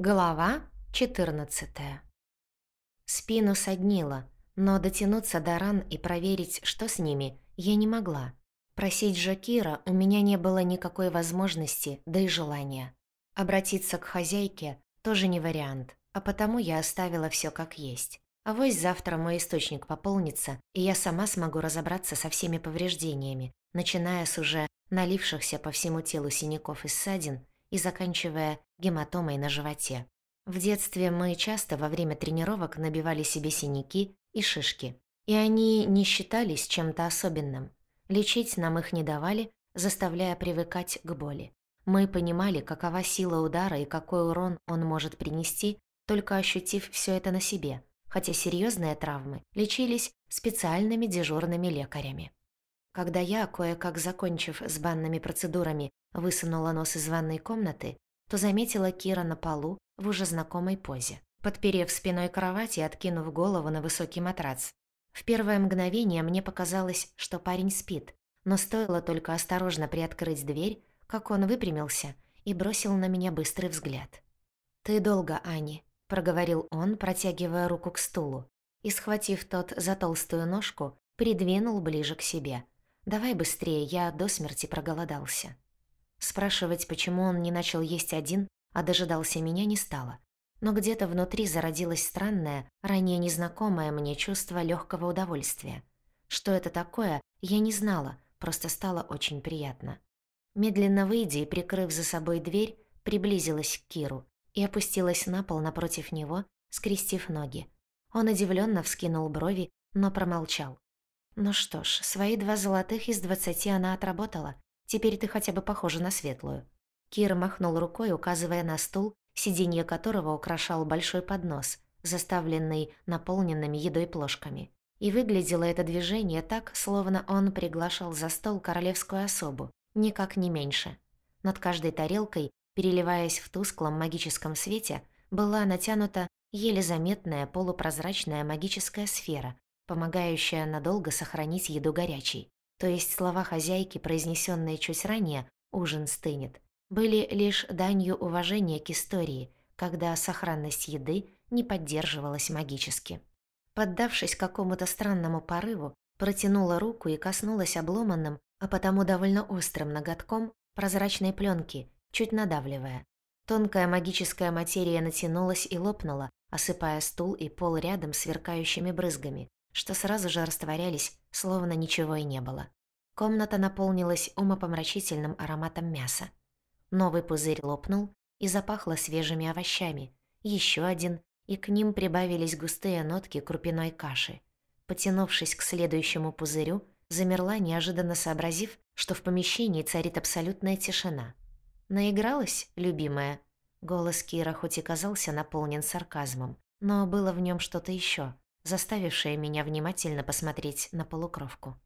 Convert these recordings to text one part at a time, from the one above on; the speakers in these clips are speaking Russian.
Глава 14 Спину соднило, но дотянуться до ран и проверить, что с ними, я не могла. Просить же Кира у меня не было никакой возможности, да и желания. Обратиться к хозяйке тоже не вариант, а потому я оставила все как есть. А вось завтра мой источник пополнится, и я сама смогу разобраться со всеми повреждениями, начиная с уже налившихся по всему телу синяков и ссадин и заканчивая гематомой на животе. В детстве мы часто во время тренировок набивали себе синяки и шишки. И они не считались чем-то особенным. Лечить нам их не давали, заставляя привыкать к боли. Мы понимали, какова сила удара и какой урон он может принести, только ощутив все это на себе, хотя серьезные травмы лечились специальными дежурными лекарями. Когда я, кое-как закончив с банными процедурами, высунула нос из ванной комнаты, то заметила Кира на полу в уже знакомой позе, подперев спиной кровать и откинув голову на высокий матрац. В первое мгновение мне показалось, что парень спит, но стоило только осторожно приоткрыть дверь, как он выпрямился и бросил на меня быстрый взгляд. «Ты долго, Ани», — проговорил он, протягивая руку к стулу, и, схватив тот за толстую ножку, придвинул ближе к себе. «Давай быстрее, я до смерти проголодался». Спрашивать, почему он не начал есть один, а дожидался меня, не стало. Но где-то внутри зародилось странное, ранее незнакомое мне чувство легкого удовольствия. Что это такое, я не знала, просто стало очень приятно. Медленно выйдя и прикрыв за собой дверь, приблизилась к Киру и опустилась на пол напротив него, скрестив ноги. Он удивленно вскинул брови, но промолчал. Ну что ж, свои два золотых из двадцати она отработала, Теперь ты хотя бы похожа на светлую». Кира махнул рукой, указывая на стул, сиденье которого украшал большой поднос, заставленный наполненными едой плошками. И выглядело это движение так, словно он приглашал за стол королевскую особу, никак не меньше. Над каждой тарелкой, переливаясь в тусклом магическом свете, была натянута еле заметная полупрозрачная магическая сфера, помогающая надолго сохранить еду горячей. То есть слова хозяйки, произнесенные чуть ранее «ужин стынет», были лишь данью уважения к истории, когда сохранность еды не поддерживалась магически. Поддавшись какому-то странному порыву, протянула руку и коснулась обломанным, а потому довольно острым ноготком прозрачной пленки, чуть надавливая. Тонкая магическая материя натянулась и лопнула, осыпая стул и пол рядом сверкающими брызгами, что сразу же растворялись, словно ничего и не было. Комната наполнилась умопомрачительным ароматом мяса. Новый пузырь лопнул и запахло свежими овощами. Еще один, и к ним прибавились густые нотки крупяной каши. Потянувшись к следующему пузырю, замерла, неожиданно сообразив, что в помещении царит абсолютная тишина. «Наигралась, любимая?» Голос Кира хоть и казался наполнен сарказмом, но было в нем что-то еще, заставившая меня внимательно посмотреть на полукровку.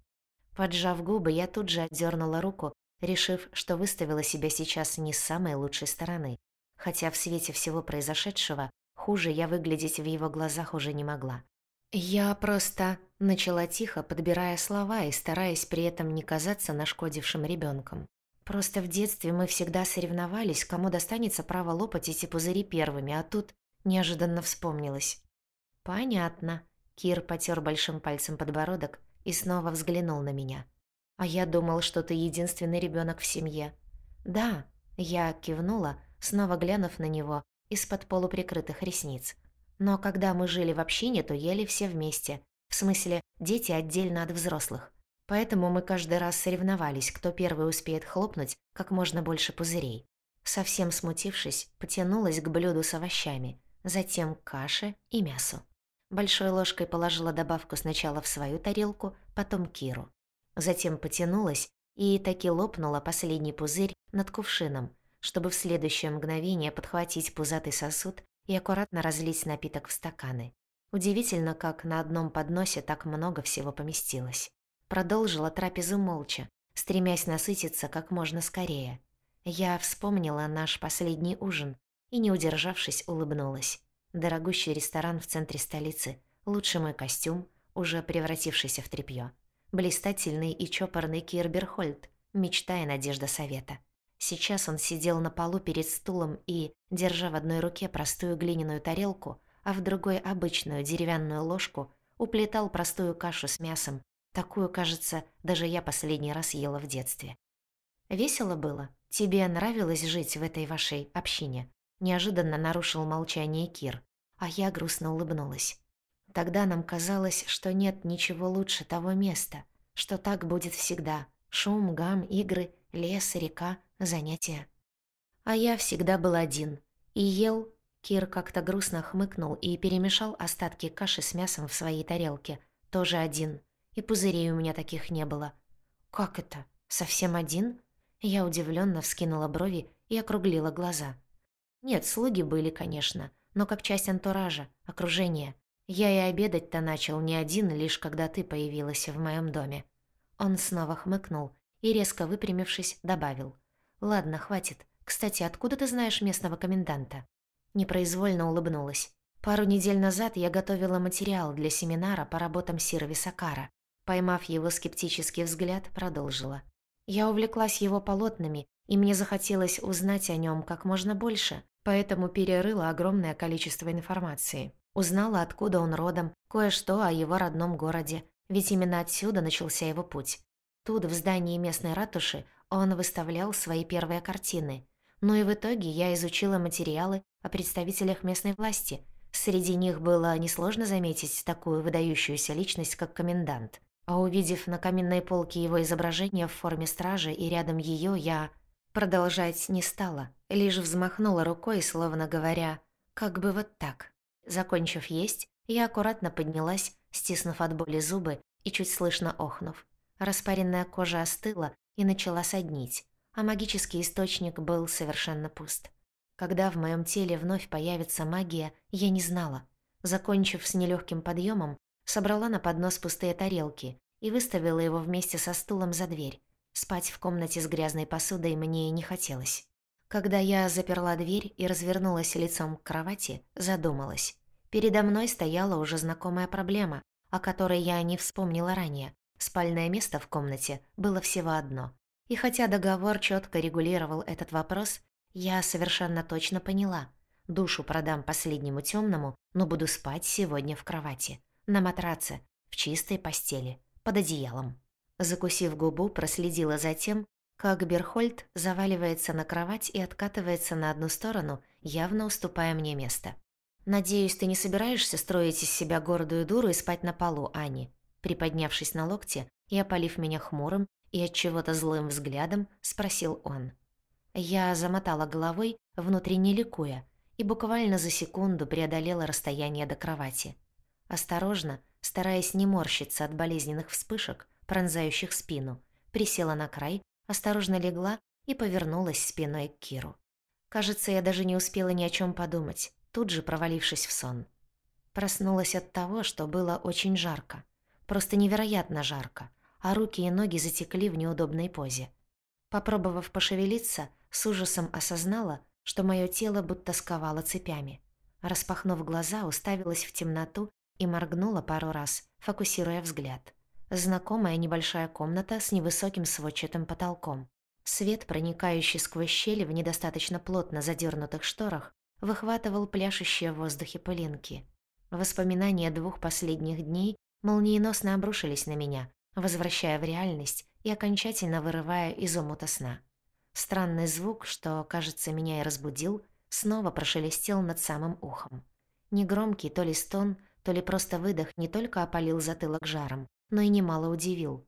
Поджав губы, я тут же отдернула руку, решив, что выставила себя сейчас не с самой лучшей стороны, хотя в свете всего произошедшего хуже я выглядеть в его глазах уже не могла. Я просто начала тихо, подбирая слова и стараясь при этом не казаться нашкодившим ребенком. Просто в детстве мы всегда соревновались, кому достанется право лопать эти пузыри первыми, а тут неожиданно вспомнилось. «Понятно», Кир потер большим пальцем подбородок и снова взглянул на меня. «А я думал, что ты единственный ребенок в семье». «Да», — я кивнула, снова глянув на него из-под полуприкрытых ресниц. «Но когда мы жили в общине, то ели все вместе. В смысле, дети отдельно от взрослых. Поэтому мы каждый раз соревновались, кто первый успеет хлопнуть как можно больше пузырей». Совсем смутившись, потянулась к блюду с овощами, затем к каше и мясу. Большой ложкой положила добавку сначала в свою тарелку, потом Киру. Затем потянулась и таки лопнула последний пузырь над кувшином, чтобы в следующее мгновение подхватить пузатый сосуд и аккуратно разлить напиток в стаканы. Удивительно, как на одном подносе так много всего поместилось. Продолжила трапезу молча, стремясь насытиться как можно скорее. Я вспомнила наш последний ужин и, не удержавшись, улыбнулась. Дорогущий ресторан в центре столицы, лучший мой костюм, уже превратившийся в тряпьё. Блистательный и чопорный Кирберхольд, мечта и надежда совета. Сейчас он сидел на полу перед стулом и, держа в одной руке простую глиняную тарелку, а в другой обычную деревянную ложку, уплетал простую кашу с мясом. Такую, кажется, даже я последний раз ела в детстве. «Весело было? Тебе нравилось жить в этой вашей общине?» Неожиданно нарушил молчание Кир, а я грустно улыбнулась. Тогда нам казалось, что нет ничего лучше того места, что так будет всегда. Шум, гам, игры, лес, река, занятия. А я всегда был один. И ел... Кир как-то грустно хмыкнул и перемешал остатки каши с мясом в своей тарелке. Тоже один. И пузырей у меня таких не было. «Как это? Совсем один?» Я удивленно вскинула брови и округлила глаза. Нет, слуги были, конечно, но как часть антуража, окружения. Я и обедать-то начал не один, лишь когда ты появилась в моем доме. Он снова хмыкнул и, резко выпрямившись, добавил. «Ладно, хватит. Кстати, откуда ты знаешь местного коменданта?» Непроизвольно улыбнулась. Пару недель назад я готовила материал для семинара по работам Сира Висакара. Поймав его скептический взгляд, продолжила. Я увлеклась его полотнами, и мне захотелось узнать о нем как можно больше, поэтому перерыла огромное количество информации. Узнала, откуда он родом, кое-что о его родном городе, ведь именно отсюда начался его путь. Тут, в здании местной ратуши, он выставлял свои первые картины. Ну и в итоге я изучила материалы о представителях местной власти. Среди них было несложно заметить такую выдающуюся личность, как комендант. А увидев на каминной полке его изображение в форме стражи и рядом ее, я продолжать не стала, лишь взмахнула рукой, словно говоря, как бы вот так. Закончив есть, я аккуратно поднялась, стиснув от боли зубы и чуть слышно охнув. Распаренная кожа остыла и начала соднить, а магический источник был совершенно пуст. Когда в моем теле вновь появится магия, я не знала. Закончив с нелегким подъемом, собрала на поднос пустые тарелки и выставила его вместе со стулом за дверь. Спать в комнате с грязной посудой мне и не хотелось. Когда я заперла дверь и развернулась лицом к кровати, задумалась. Передо мной стояла уже знакомая проблема, о которой я не вспомнила ранее. Спальное место в комнате было всего одно. И хотя договор четко регулировал этот вопрос, я совершенно точно поняла. Душу продам последнему темному, но буду спать сегодня в кровати. На матраце, в чистой постели, под одеялом. Закусив губу, проследила за тем, как Берхольд заваливается на кровать и откатывается на одну сторону, явно уступая мне место. «Надеюсь, ты не собираешься строить из себя гордую дуру и спать на полу, Ани?» Приподнявшись на локте и опалив меня хмурым и от чего-то злым взглядом, спросил он. Я замотала головой, внутренне ликуя, и буквально за секунду преодолела расстояние до кровати. Осторожно, стараясь не морщиться от болезненных вспышек, пронзающих спину, присела на край, осторожно легла и повернулась спиной к Киру. Кажется, я даже не успела ни о чем подумать, тут же провалившись в сон. Проснулась от того, что было очень жарко. Просто невероятно жарко, а руки и ноги затекли в неудобной позе. Попробовав пошевелиться, с ужасом осознала, что мое тело будто сковало цепями. Распахнув глаза, уставилась в темноту и моргнула пару раз, фокусируя взгляд. Знакомая небольшая комната с невысоким сводчатым потолком. Свет, проникающий сквозь щели в недостаточно плотно задернутых шторах, выхватывал пляшущие в воздухе пылинки. Воспоминания двух последних дней молниеносно обрушились на меня, возвращая в реальность и окончательно вырывая из омута сна. Странный звук, что, кажется, меня и разбудил, снова прошелестел над самым ухом. Негромкий то ли стон, то ли просто выдох не только опалил затылок жаром, но и немало удивил.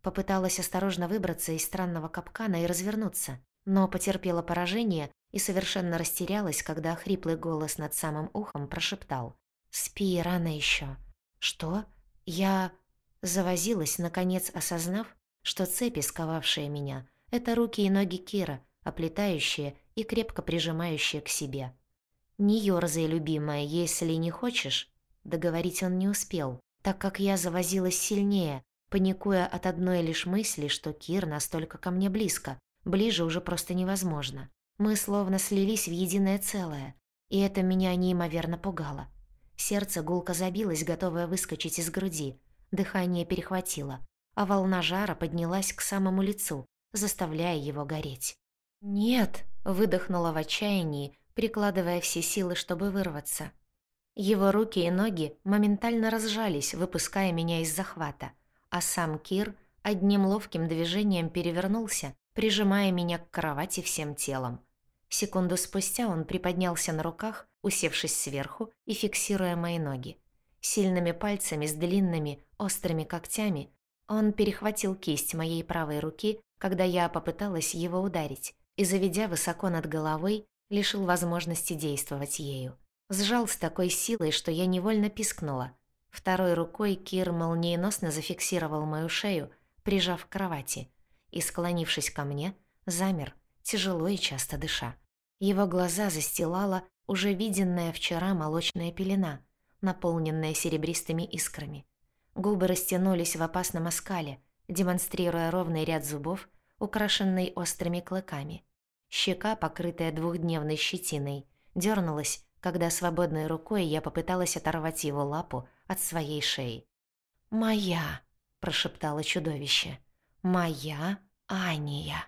Попыталась осторожно выбраться из странного капкана и развернуться, но потерпела поражение и совершенно растерялась, когда хриплый голос над самым ухом прошептал «Спи, рано еще». «Что?» Я завозилась, наконец осознав, что цепи, сковавшие меня, это руки и ноги Кира, оплетающие и крепко прижимающие к себе. «Не ёрзай, любимая, если не хочешь». Договорить он не успел, так как я завозилась сильнее, паникуя от одной лишь мысли, что Кир настолько ко мне близко, ближе уже просто невозможно. Мы словно слились в единое целое, и это меня неимоверно пугало. Сердце гулко забилось, готовое выскочить из груди. Дыхание перехватило, а волна жара поднялась к самому лицу, заставляя его гореть. «Нет», — выдохнула в отчаянии, прикладывая все силы, чтобы вырваться. Его руки и ноги моментально разжались, выпуская меня из захвата, а сам Кир одним ловким движением перевернулся, прижимая меня к кровати всем телом. Секунду спустя он приподнялся на руках, усевшись сверху и фиксируя мои ноги. Сильными пальцами с длинными, острыми когтями он перехватил кисть моей правой руки, когда я попыталась его ударить, и, заведя высоко над головой, лишил возможности действовать ею. Сжал с такой силой, что я невольно пискнула. Второй рукой Кир молниеносно зафиксировал мою шею, прижав к кровати, и, склонившись ко мне, замер, тяжело и часто дыша. Его глаза застилала уже виденная вчера молочная пелена, наполненная серебристыми искрами. Губы растянулись в опасном оскале, демонстрируя ровный ряд зубов, украшенный острыми клыками. Щека, покрытая двухдневной щетиной, дернулась, когда свободной рукой я попыталась оторвать его лапу от своей шеи. «Моя!» – прошептало чудовище. «Моя Ания!»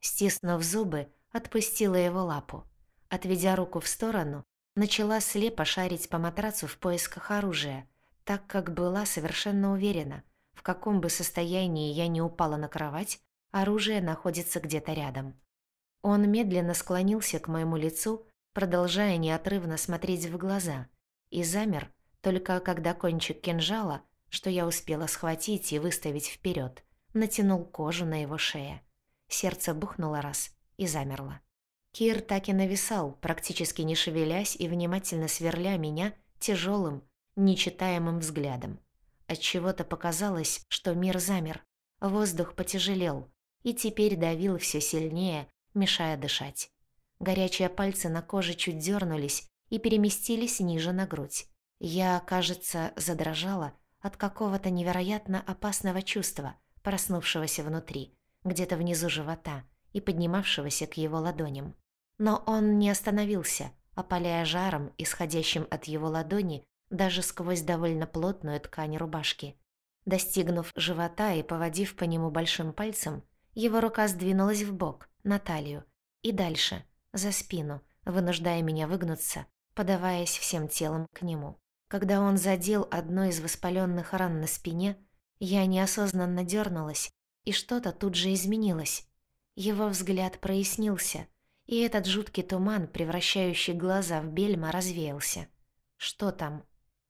Стиснув зубы, отпустила его лапу. Отведя руку в сторону, начала слепо шарить по матрацу в поисках оружия, так как была совершенно уверена, в каком бы состоянии я не упала на кровать, оружие находится где-то рядом. Он медленно склонился к моему лицу, продолжая неотрывно смотреть в глаза, и замер, только когда кончик кинжала, что я успела схватить и выставить вперед, натянул кожу на его шее. Сердце бухнуло раз и замерло. Кир так и нависал, практически не шевелясь и внимательно сверля меня тяжелым, нечитаемым взглядом. Отчего-то показалось, что мир замер, воздух потяжелел и теперь давил все сильнее, мешая дышать. Горячие пальцы на коже чуть дернулись и переместились ниже на грудь. Я, кажется, задрожала от какого-то невероятно опасного чувства, проснувшегося внутри, где-то внизу живота и поднимавшегося к его ладоням. Но он не остановился, опаляя жаром, исходящим от его ладони, даже сквозь довольно плотную ткань рубашки. Достигнув живота и поводив по нему большим пальцем, его рука сдвинулась в бок, на талию, и дальше, за спину, вынуждая меня выгнуться, подаваясь всем телом к нему. Когда он задел одну из воспаленных ран на спине, я неосознанно дернулась, и что-то тут же изменилось. Его взгляд прояснился, и этот жуткий туман, превращающий глаза в бельма, развеялся. «Что там?»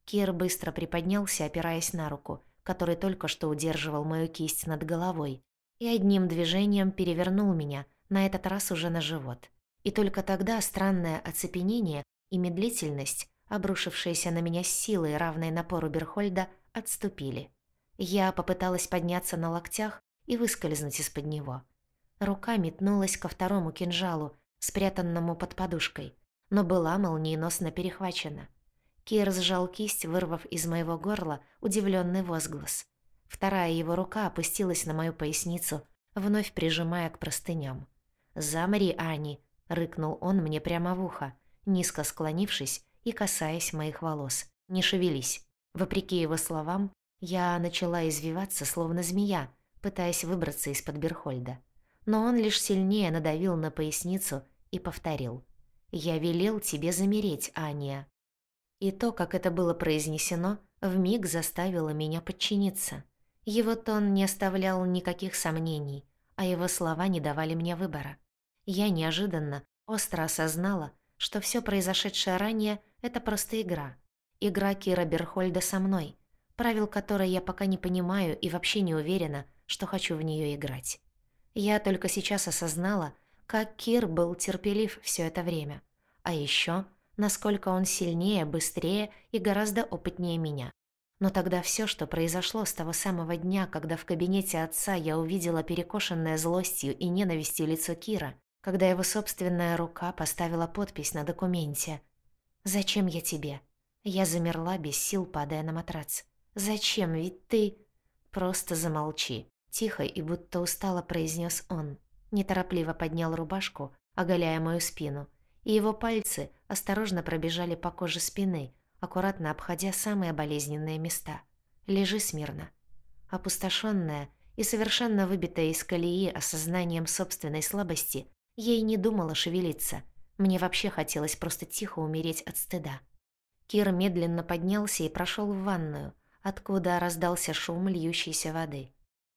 Кир быстро приподнялся, опираясь на руку, который только что удерживал мою кисть над головой, и одним движением перевернул меня, на этот раз уже на живот. И только тогда странное оцепенение и медлительность, обрушившиеся на меня с силой, равной напору Берхольда, отступили. Я попыталась подняться на локтях и выскользнуть из-под него. Рука метнулась ко второму кинжалу, спрятанному под подушкой, но была молниеносно перехвачена. Кир сжал кисть, вырвав из моего горла удивленный возглас. Вторая его рука опустилась на мою поясницу, вновь прижимая к простыням. «Замри, Ани!» — рыкнул он мне прямо в ухо, низко склонившись и касаясь моих волос. «Не шевелись!» Вопреки его словам, я начала извиваться, словно змея, пытаясь выбраться из-под Берхольда. Но он лишь сильнее надавил на поясницу и повторил. «Я велел тебе замереть, Ания». И то, как это было произнесено, вмиг заставило меня подчиниться. Его тон не оставлял никаких сомнений, а его слова не давали мне выбора. Я неожиданно, остро осознала, что все произошедшее ранее — это просто игра. Игра Кира Берхольда со мной, правил которой я пока не понимаю и вообще не уверена, что хочу в нее играть. Я только сейчас осознала, как Кир был терпелив все это время. А еще, насколько он сильнее, быстрее и гораздо опытнее меня. Но тогда все, что произошло с того самого дня, когда в кабинете отца я увидела перекошенное злостью и ненавистью лицо Кира, когда его собственная рука поставила подпись на документе. «Зачем я тебе?» Я замерла без сил, падая на матрац. «Зачем? Ведь ты...» «Просто замолчи», — тихо и будто устало произнес он. Неторопливо поднял рубашку, оголяя мою спину, и его пальцы осторожно пробежали по коже спины, аккуратно обходя самые болезненные места. Лежи смирно. Опустошенная и совершенно выбитая из колеи осознанием собственной слабости, Я и не думала шевелиться. Мне вообще хотелось просто тихо умереть от стыда. Кир медленно поднялся и прошел в ванную, откуда раздался шум льющейся воды.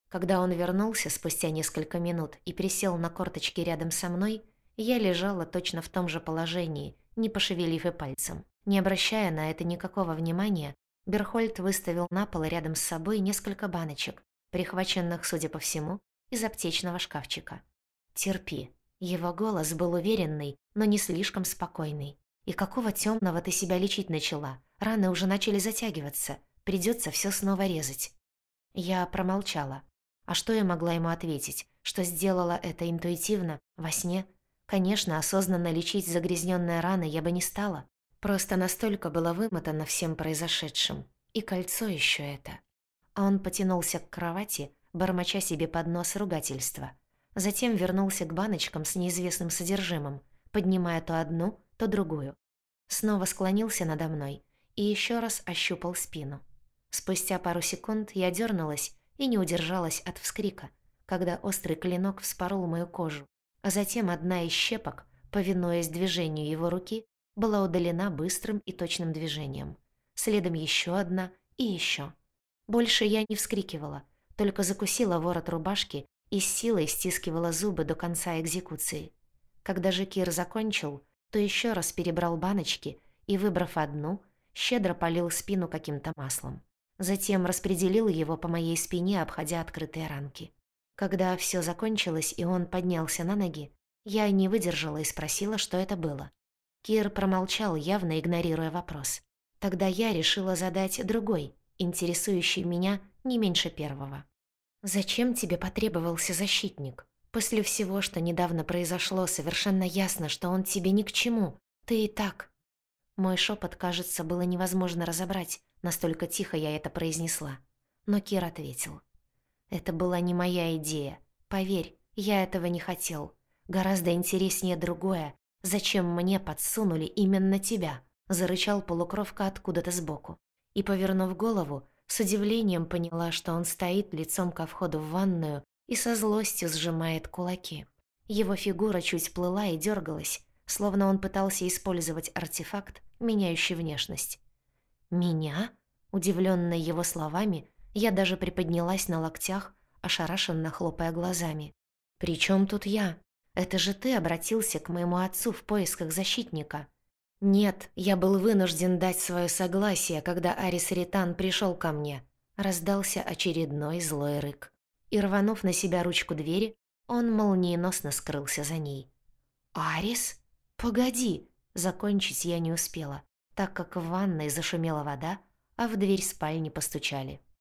Когда он вернулся спустя несколько минут и присел на корточки рядом со мной, я лежала точно в том же положении, не пошевелив и пальцем. Не обращая на это никакого внимания, Берхольд выставил на пол рядом с собой несколько баночек, прихваченных, судя по всему, из аптечного шкафчика. «Терпи». Его голос был уверенный, но не слишком спокойный. «И какого темного ты себя лечить начала? Раны уже начали затягиваться. Придется все снова резать». Я промолчала. А что я могла ему ответить? Что сделала это интуитивно, во сне? Конечно, осознанно лечить загрязненные раны я бы не стала. Просто настолько была вымотана всем произошедшим. И кольцо еще это. А он потянулся к кровати, бормоча себе под нос ругательства. Затем вернулся к баночкам с неизвестным содержимым, поднимая то одну, то другую. Снова склонился надо мной и еще раз ощупал спину. Спустя пару секунд я дернулась и не удержалась от вскрика, когда острый клинок вспорол мою кожу, а затем одна из щепок, повинуясь движению его руки, была удалена быстрым и точным движением. Следом еще одна и еще. Больше я не вскрикивала, только закусила ворот рубашки и с силой стискивала зубы до конца экзекуции. Когда же Кир закончил, то еще раз перебрал баночки и, выбрав одну, щедро полил спину каким-то маслом. Затем распределил его по моей спине, обходя открытые ранки. Когда все закончилось и он поднялся на ноги, я не выдержала и спросила, что это было. Кир промолчал, явно игнорируя вопрос. Тогда я решила задать другой, интересующий меня не меньше первого. «Зачем тебе потребовался защитник? После всего, что недавно произошло, совершенно ясно, что он тебе ни к чему. Ты и так...» Мой шепот, кажется, было невозможно разобрать, настолько тихо я это произнесла. Но Кир ответил. «Это была не моя идея. Поверь, я этого не хотел. Гораздо интереснее другое, «Зачем мне подсунули именно тебя?» — зарычал полукровка откуда-то сбоку. И, повернув голову, с удивлением поняла, что он стоит лицом ко входу в ванную и со злостью сжимает кулаки. Его фигура чуть плыла и дергалась, словно он пытался использовать артефакт, меняющий внешность. «Меня?» Удивленная его словами, я даже приподнялась на локтях, ошарашенно хлопая глазами. «При тут я?» Это же ты обратился к моему отцу в поисках защитника. Нет, я был вынужден дать свое согласие, когда Арис Ритан пришел ко мне. Раздался очередной злой рык. И рванув на себя ручку двери, он молниеносно скрылся за ней. «Арис? Погоди!» Закончить я не успела, так как в ванной зашумела вода, а в дверь спальни постучали.